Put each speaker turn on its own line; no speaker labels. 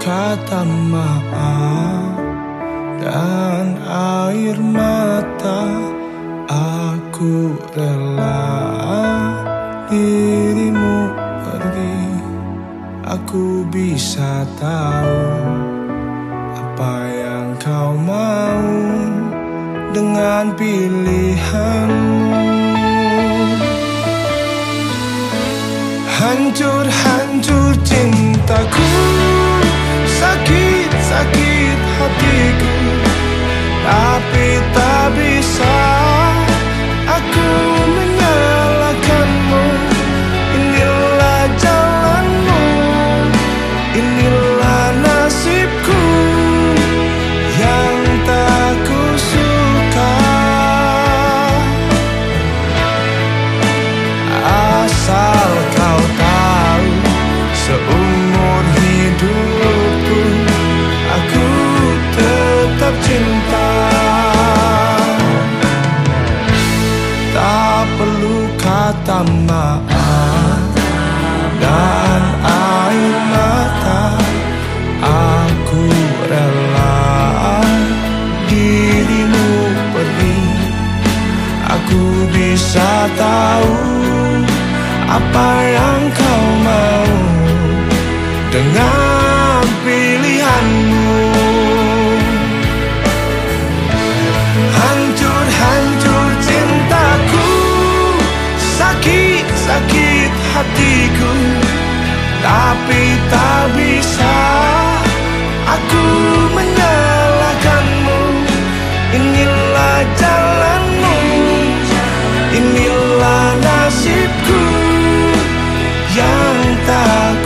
kata maaf dan air mata Aku rela. Dirimu pergi Aku bisa tahu apa yang kau mau dengan pilihanmu Hancur-hancur mataku. Sakit yang kau mau dengan pilihanmu. Hancur-hancur cintaku Sakit-sakit hatiku Tapi out